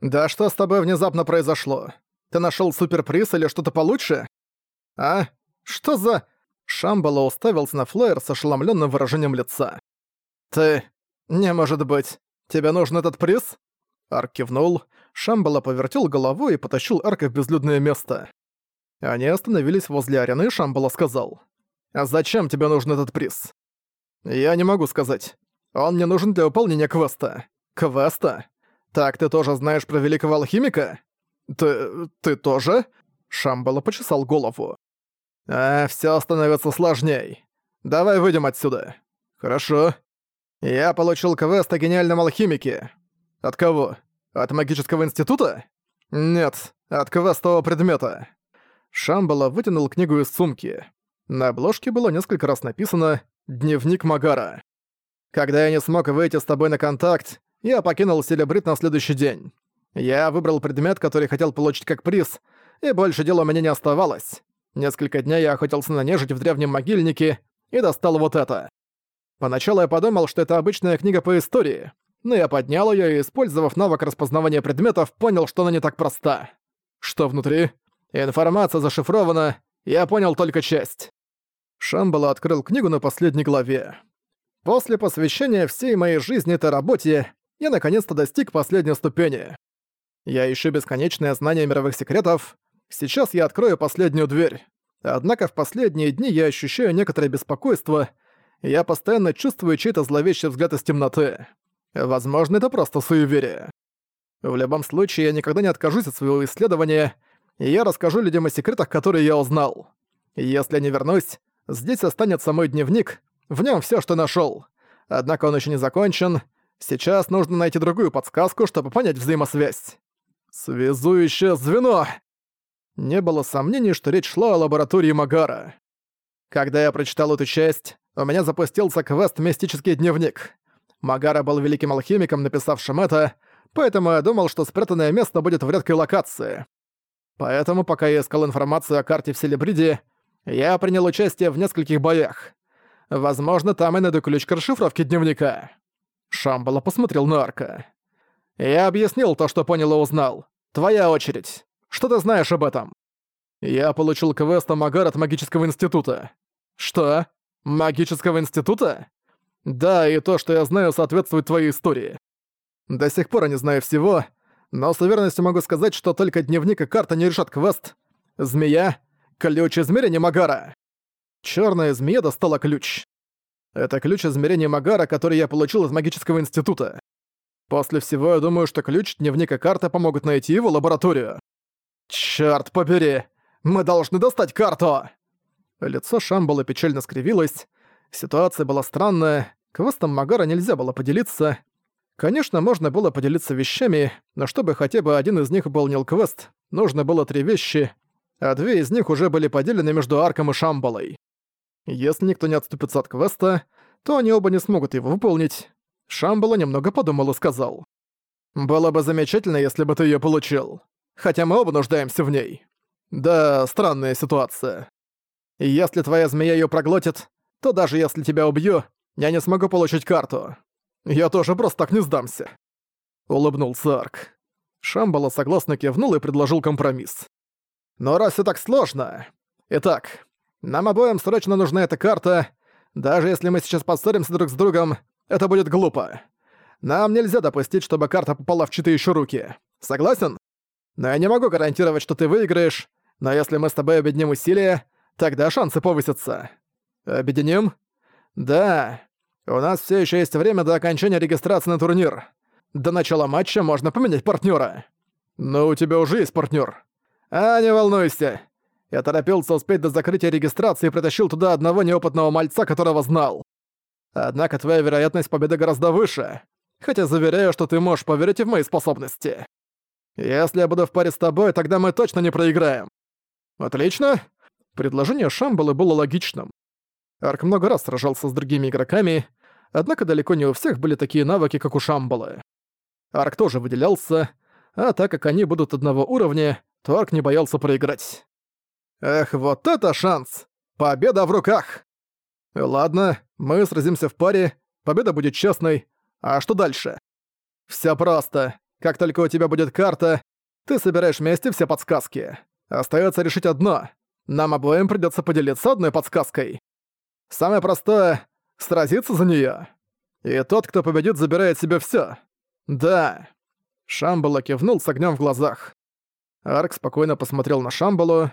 «Да что с тобой внезапно произошло? Ты нашёл суперприз или что-то получше? А? Что за...» Шамбала уставился на флеер с ошеломлённым выражением лица. «Ты... Не может быть. Тебе нужен этот приз?» Арк кивнул, Шамбала повертел головой и потащил Арка в безлюдное место. Они остановились возле арены, и Шамбала сказал. «А зачем тебе нужен этот приз?» «Я не могу сказать. Он мне нужен для выполнения квеста». «Квеста? Так ты тоже знаешь про великого алхимика?» «Ты... ты тоже?» Шамбала почесал голову. «А, всё становится сложней. Давай выйдем отсюда». «Хорошо. Я получил квест о гениальном алхимике. От кого? От магического института? Нет, от квестового предмета. Шамбала вытянул книгу из сумки. На обложке было несколько раз написано «Дневник Магара». Когда я не смог выйти с тобой на контакт, я покинул Селебрит на следующий день. Я выбрал предмет, который хотел получить как приз, и больше дела у меня не оставалось. Несколько дней я охотился на нежить в древнем могильнике и достал вот это. Поначалу я подумал, что это обычная книга по истории, но я поднял её и, использовав навык распознавания предметов, понял, что она не так проста. Что внутри? Информация зашифрована, я понял только часть. Шамбала открыл книгу на последней главе. После посвящения всей моей жизни этой работе, я наконец-то достиг последней ступени. Я ищу бесконечное знание мировых секретов, сейчас я открою последнюю дверь. Однако в последние дни я ощущаю некоторое беспокойство — я постоянно чувствую чей-то зловещий взгляд из темноты. Возможно, это просто суеверие. В любом случае, я никогда не откажусь от своего исследования, и я расскажу людям о секретах, которые я узнал. Если не вернусь, здесь останется мой дневник, в нем все, что нашел. Однако он еще не закончен. Сейчас нужно найти другую подсказку, чтобы понять взаимосвязь. Связующее звено! Не было сомнений, что речь шла о лаборатории Магара. Когда я прочитал эту часть, у меня запустился квест «Мистический дневник». Магара был великим алхимиком, написавшим это, поэтому я думал, что спрятанное место будет в редкой локации. Поэтому, пока я искал информацию о карте в Селебриде, я принял участие в нескольких боях. Возможно, там и найду ключ к расшифровке дневника. Шамбала посмотрел на Арка. Я объяснил то, что понял и узнал. Твоя очередь. Что ты знаешь об этом? Я получил квест Магар от магического института. Что? Магического института? Да, и то, что я знаю, соответствует твоей истории. До сих пор я не знаю всего, но с уверенностью могу сказать, что только дневник и карта не решат квест. Змея — ключ измерения Магара. Черная змея достала ключ. Это ключ измерения Магара, который я получил из магического института. После всего я думаю, что ключ, дневник и карта помогут найти его лабораторию. Чёрт побери! Мы должны достать карту!» Лицо Шамбала печально скривилось. Ситуация была странная, квестом Магара нельзя было поделиться. Конечно, можно было поделиться вещами, но чтобы хотя бы один из них выполнил квест, нужно было три вещи, а две из них уже были поделены между Арком и Шамбалой. Если никто не отступится от квеста, то они оба не смогут его выполнить. Шамбала немного подумал и сказал. «Было бы замечательно, если бы ты её получил. Хотя мы оба нуждаемся в ней. Да, странная ситуация. Если твоя змея её проглотит, то даже если тебя убью, я не смогу получить карту. Я тоже просто так не сдамся. Улыбнулся Арк. Шамбала согласно кивнул и предложил компромисс. Но раз все так сложно... Итак, нам обоим срочно нужна эта карта. Даже если мы сейчас поссоримся друг с другом, это будет глупо. Нам нельзя допустить, чтобы карта попала в чьи-то руки. Согласен? Но я не могу гарантировать, что ты выиграешь, но если мы с тобой объединим усилия, Тогда шансы повысятся. Объединим? Да. У нас все еще есть время до окончания регистрации на турнир. До начала матча можно поменять партнера. Но у тебя уже есть партнер. А, не волнуйся. Я торопился успеть до закрытия регистрации и притащил туда одного неопытного мальца, которого знал. Однако твоя вероятность победы гораздо выше. Хотя заверяю, что ты можешь поверить в мои способности. Если я буду в паре с тобой, тогда мы точно не проиграем. Отлично. Предложение Шамбалы было логичным. Арк много раз сражался с другими игроками, однако далеко не у всех были такие навыки, как у Шамбалы. Арк тоже выделялся, а так как они будут одного уровня, то Арк не боялся проиграть. Эх, вот это шанс! Победа в руках! Ладно, мы сразимся в паре, победа будет честной. А что дальше? Всё просто. Как только у тебя будет карта, ты собираешь вместе все подсказки. Остается решить одно. Нам обоим придется поделиться одной подсказкой. Самое простое — сразиться за нее. И тот, кто победит, забирает себе все. Да. Шамбала кивнул с огнем в глазах. Арк спокойно посмотрел на Шамбалу.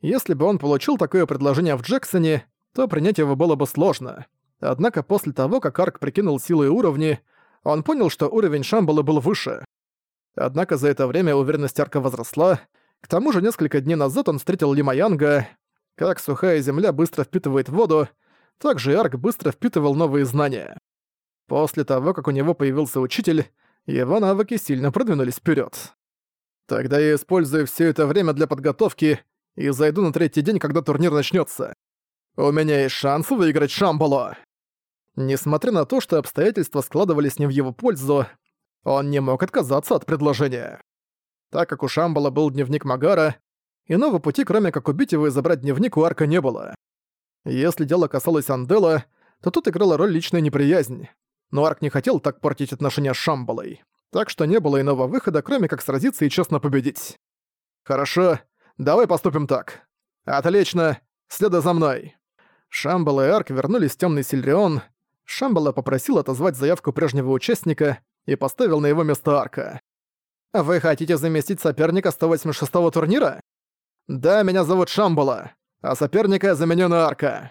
Если бы он получил такое предложение в Джексоне, то принять его было бы сложно. Однако после того, как Арк прикинул силы и уровни, он понял, что уровень Шамбалы был выше. Однако за это время уверенность Арка возросла. К тому же несколько дней назад он встретил Лимаянга. Как сухая земля быстро впитывает воду, так же и Арк быстро впитывал новые знания. После того, как у него появился учитель, его навыки сильно продвинулись вперед. Тогда я использую все это время для подготовки и зайду на третий день, когда турнир начнется. У меня есть шанс выиграть Шамбало. Несмотря на то, что обстоятельства складывались не в его пользу, он не мог отказаться от предложения. Так как у Шамбала был дневник Магара, иного пути, кроме как убить его и забрать дневник, у Арка не было. Если дело касалось Андела, то тут играла роль личная неприязнь. Но Арк не хотел так портить отношения с Шамбалой, так что не было иного выхода, кроме как сразиться и честно победить. «Хорошо, давай поступим так. Отлично, следуй за мной». Шамбала и Арк вернулись в Тёмный Сильрион. Шамбала попросил отозвать заявку прежнего участника и поставил на его место Арка. «Вы хотите заместить соперника 186-го турнира?» «Да, меня зовут Шамбала, а соперника я заменю на Арка».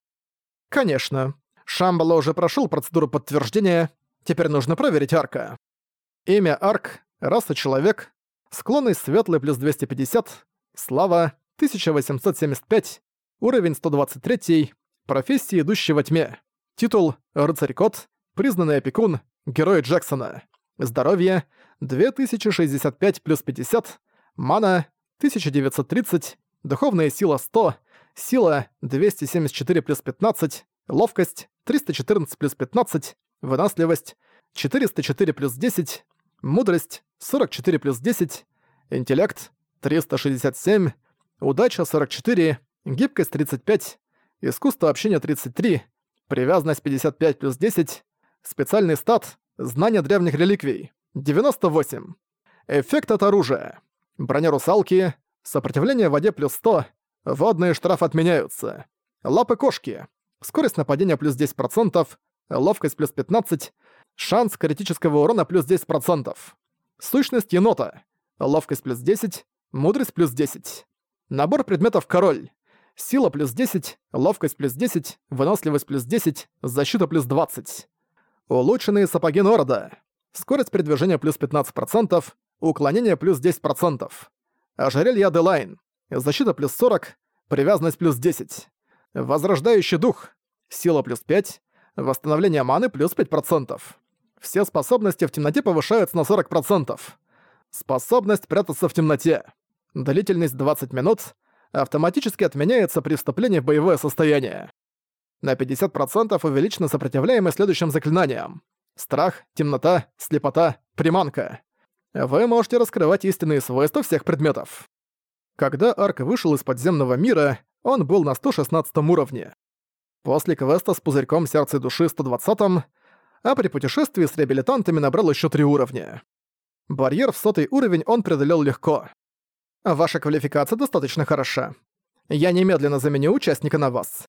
«Конечно. Шамбала уже прошел процедуру подтверждения, теперь нужно проверить Арка. Имя Арк, раса человек, склонность светлый плюс 250, слава 1875, уровень 123, профессия идущий во тьме, титул рыцарь-кот, признанный опекун, герой Джексона, здоровье 2065 плюс 50, мана 1930, духовная сила 100, сила 274 плюс 15, ловкость 314 плюс 15, выносливость 404 плюс 10, мудрость 44 плюс 10, интеллект 367, удача 44, гибкость 35, искусство общения 33, привязанность 55 плюс 10, специальный стат, знание древних реликвий 98, эффект от оружия, броня русалки, сопротивление в воде плюс 100, водные штрафы отменяются, лапы кошки, скорость нападения плюс 10%, ловкость плюс 15%, шанс критического урона плюс 10%. Сущность енота, ловкость плюс 10, мудрость плюс 10. Набор предметов король. Сила плюс 10, ловкость плюс 10, выносливость плюс 10, защита плюс 20. Улучшенные сапоги Норода. Скорость передвижения плюс 15%, уклонение плюс 10%. Ожерелье Аделайн. Защита плюс 40, привязанность плюс 10. Возрождающий дух. Сила плюс 5. Восстановление маны плюс 5%. Все способности в темноте повышаются на 40%. Способность прятаться в темноте. Длительность 20 минут. Автоматически отменяется при вступлении в боевое состояние. На 50% увеличена сопротивляемость следующим заклинаниям. Страх, темнота, слепота, приманка. Вы можете раскрывать истинные свойства всех предметов. Когда Арк вышел из подземного мира, он был на 116 уровне. После квеста с пузырьком сердца и души 120 а при путешествии с реабилитантами набрал еще три уровня. Барьер в сотый уровень он преодолел легко. Ваша квалификация достаточно хороша. Я немедленно заменю участника на вас.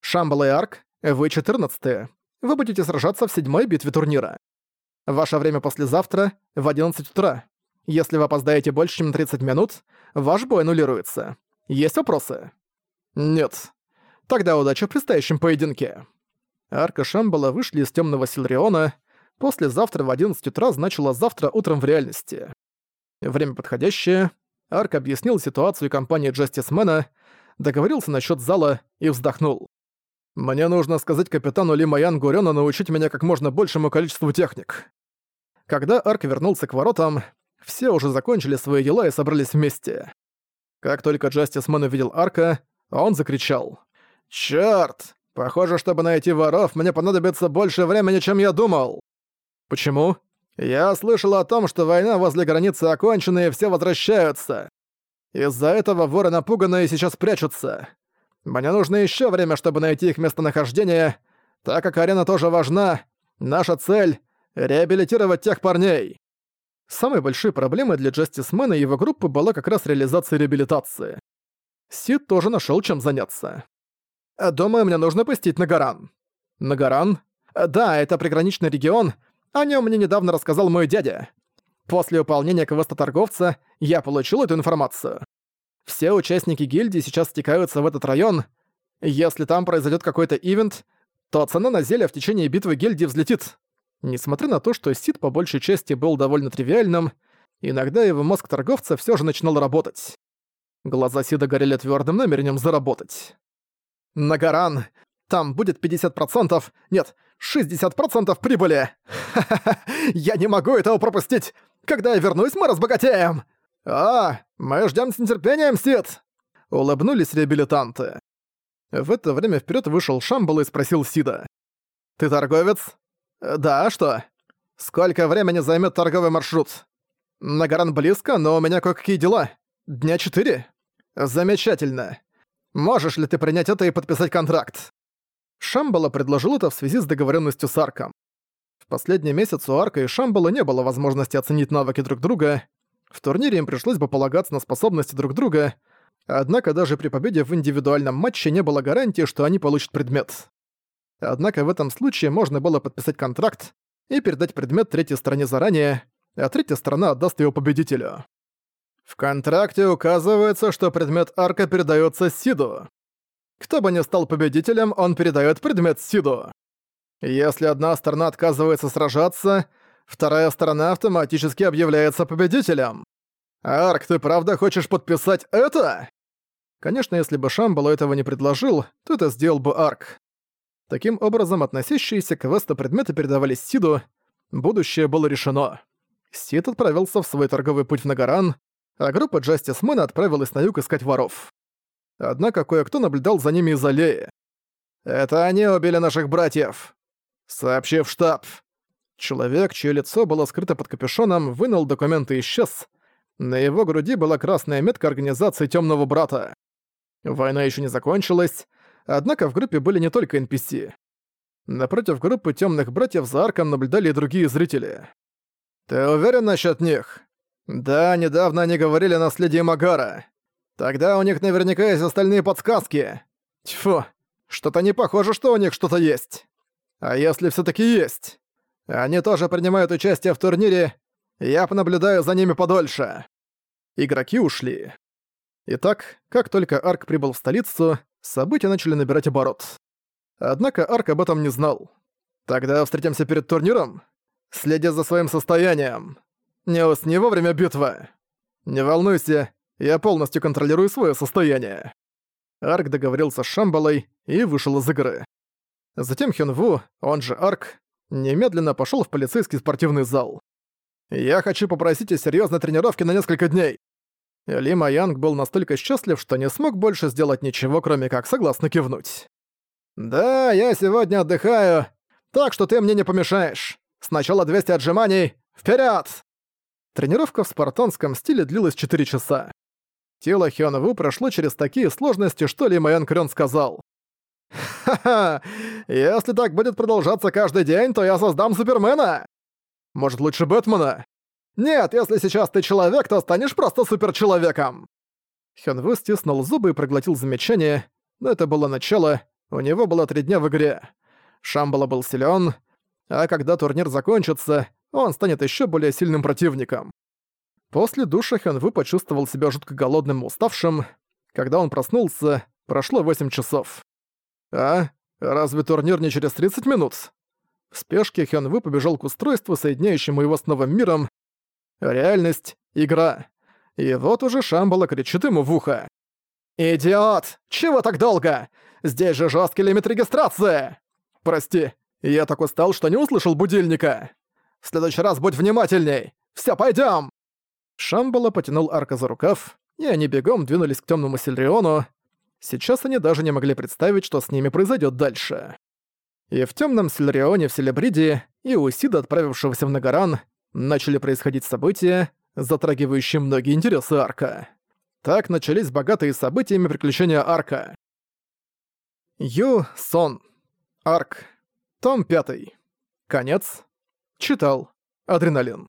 Шамбала и Арк, вы 14 -е. Вы будете сражаться в седьмой битве турнира. Ваше время послезавтра в 11 утра. Если вы опоздаете больше, чем 30 минут, ваш бой аннулируется. Есть вопросы? Нет. Тогда удачи в предстоящем поединке. Арка Шамбала вышли из темного Силриона. Послезавтра в 11 утра значило завтра утром в реальности. Время подходящее. Арк объяснил ситуацию компании Джастисмена, договорился насчет зала и вздохнул. «Мне нужно сказать капитану Ли Маян Гурёна научить меня как можно большему количеству техник». Когда Арк вернулся к воротам, все уже закончили свои дела и собрались вместе. Как только Джастисмен увидел Арка, он закричал. «Чёрт! Похоже, чтобы найти воров, мне понадобится больше времени, чем я думал!» «Почему?» «Я слышал о том, что война возле границы окончена и все возвращаются. Из-за этого воры напуганные сейчас прячутся. Мне нужно еще время, чтобы найти их местонахождение, так как арена тоже важна. Наша цель — реабилитировать тех парней». Самой большой проблемой для Джастисмена и его группы была как раз реализация реабилитации. Сид тоже нашел чем заняться. «Думаю, мне нужно пустить Нагаран». «Нагаран?» «Да, это приграничный регион. О нем мне недавно рассказал мой дядя. После выполнения квеста торговца я получил эту информацию. Все участники гильдии сейчас стекаются в этот район. Если там произойдет какой-то ивент, то цена на зелье в течение битвы гильдии взлетит. Несмотря на то, что Сид по большей части был довольно тривиальным, иногда его мозг торговца все же начинал работать. Глаза Сида горели твердым намерением заработать. «Нагаран! Там будет 50%, нет, 60% прибыли! Я не могу этого пропустить! Когда я вернусь, мы разбогатеем!» «А, мы ждем с нетерпением, Сид!» Улыбнулись реабилитанты. В это время вперед вышел Шамбал и спросил Сида. «Ты торговец?» «Да, а что?» «Сколько времени займет торговый маршрут?» «Нагаран близко, но у меня кое-какие дела. Дня четыре?» «Замечательно. Можешь ли ты принять это и подписать контракт?» Шамбала предложил это в связи с договоренностью с Арком. В последний месяц у Арка и Шамбала не было возможности оценить навыки друг друга. В турнире им пришлось бы полагаться на способности друг друга, однако даже при победе в индивидуальном матче не было гарантии, что они получат предмет. Однако в этом случае можно было подписать контракт и передать предмет третьей стороне заранее, а третья сторона отдаст его победителю. В контракте указывается, что предмет арка передается Сиду. Кто бы ни стал победителем, он передает предмет Сиду. Если одна сторона отказывается сражаться, вторая сторона автоматически объявляется победителем. Арк, ты правда хочешь подписать это? Конечно, если бы Шамбало этого не предложил, то это сделал бы Арк. Таким образом, относящиеся к квесту предметы передавались Сиду, будущее было решено. Сид отправился в свой торговый путь в Нагаран, а группа Джастис Мэна отправилась на юг искать воров. Однако кое-кто наблюдал за ними из аллеи. «Это они убили наших братьев!» «Сообщи в штаб!» Человек, чье лицо было скрыто под капюшоном, вынул документы и исчез. На его груди была красная метка организации Темного Брата. Война еще не закончилась, однако в группе были не только NPC. Напротив группы Темных Братьев за арком наблюдали и другие зрители. «Ты уверен насчет них?» Да, недавно они говорили о наследии Магара. Тогда у них наверняка есть остальные подсказки. Тьфу, что-то не похоже, что у них что-то есть. А если все таки есть? Они тоже принимают участие в турнире, я понаблюдаю за ними подольше. Игроки ушли. Итак, как только Арк прибыл в столицу, события начали набирать оборот. Однако Арк об этом не знал. Тогда встретимся перед турниром? Следя за своим состоянием. Не усни во время битвы. Не волнуйся, я полностью контролирую свое состояние. Арк договорился с Шамбалой и вышел из игры. Затем Хёнву, он же Арк, немедленно пошел в полицейский спортивный зал. «Я хочу попросить о серьезной тренировке на несколько дней». Ли Маянг был настолько счастлив, что не смог больше сделать ничего, кроме как согласно кивнуть. «Да, я сегодня отдыхаю, так что ты мне не помешаешь. Сначала 200 отжиманий. Вперед! Тренировка в спартанском стиле длилась 4 часа. Тело Хён Ву прошло через такие сложности, что Ли Майон Крён сказал. «Ха-ха! Если так будет продолжаться каждый день, то я создам Супермена! Может, лучше Бэтмена? Нет, если сейчас ты человек, то станешь просто суперчеловеком!» Хён Ву стиснул зубы и проглотил замечание, но это было начало, у него было три дня в игре. Шамбала был силен, а когда турнир закончится, он станет еще более сильным противником. После душа Хэнву почувствовал себя жутко голодным и уставшим. Когда он проснулся, прошло 8 часов. «А? Разве турнир не через 30 минут?» В спешке Хёнву побежал к устройству, соединяющему его с новым миром. Реальность — игра. И вот уже Шамбала кричит ему в ухо. «Идиот! Чего так долго? Здесь же жесткий лимит регистрации!» «Прости, я так устал, что не услышал будильника!» В следующий раз будь внимательней! Все, пойдем! Шамбала потянул Арка за рукав, и они бегом двинулись к темному Сильриону. Сейчас они даже не могли представить, что с ними произойдет дальше. И в темном Сильрионе в Селебриде и у Сида, отправившегося в Нагаран, начали происходить события, затрагивающие многие интересы Арка. Так начались богатые событиями приключения Арка. Ю Сон. Арк. Том 5. Конец. Читал. Адреналин.